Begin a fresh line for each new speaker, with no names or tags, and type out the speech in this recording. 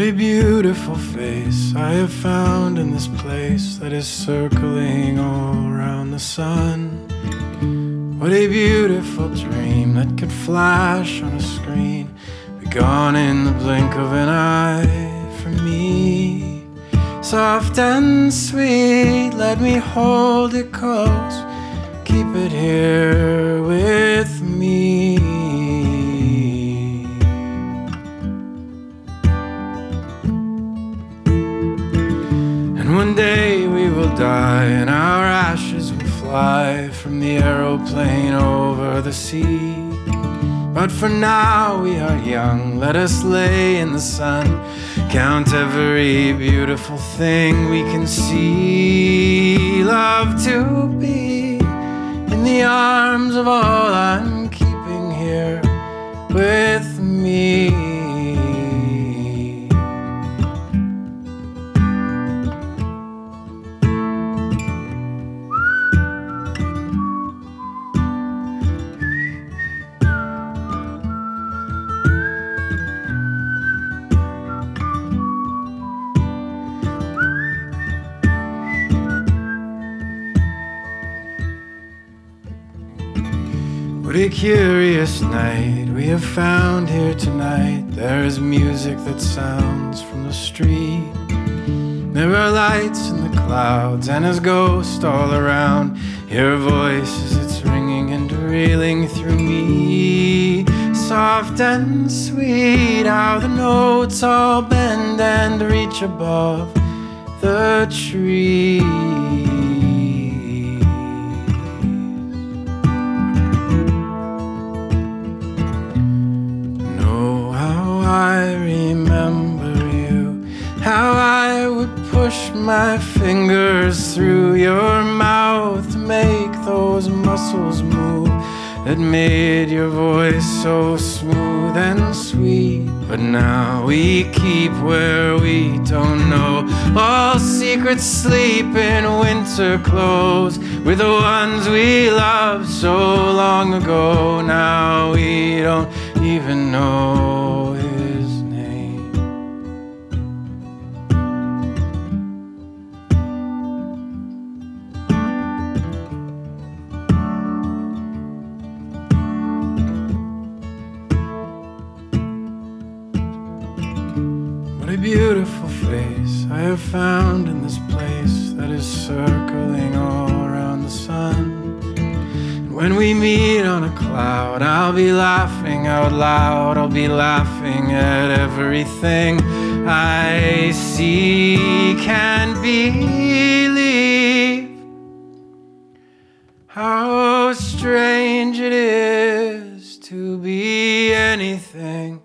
a beautiful face I have found in this place that is circling all around the sun. What a beautiful dream that could flash on a screen, be gone in the blink of an eye for me. Soft and sweet, let me hold it close, keep it here And one day we will die, and our ashes will fly from the aeroplane over the sea. But for now we are young, let us lay in the sun, count every beautiful thing we can see. Love to be in the arms of all I'm keeping here with What a curious night we have found here tonight. There is music that sounds from the street. There are lights in the clouds and his ghost all around. Hear voice as it's ringing and reeling through me. Soft and sweet, how the notes all bend and reach above the trees. Push my fingers through your mouth to make those muscles move that made your voice so smooth and sweet. But now we keep where we don't know. All secrets sleep in winter clothes with the ones we loved so long ago. Now we don't even know A beautiful face I have found in this place that is circling all around the sun. And when we meet on a cloud, I'll be laughing out loud. I'll be laughing at everything I see. Can't believe how strange it is to be anything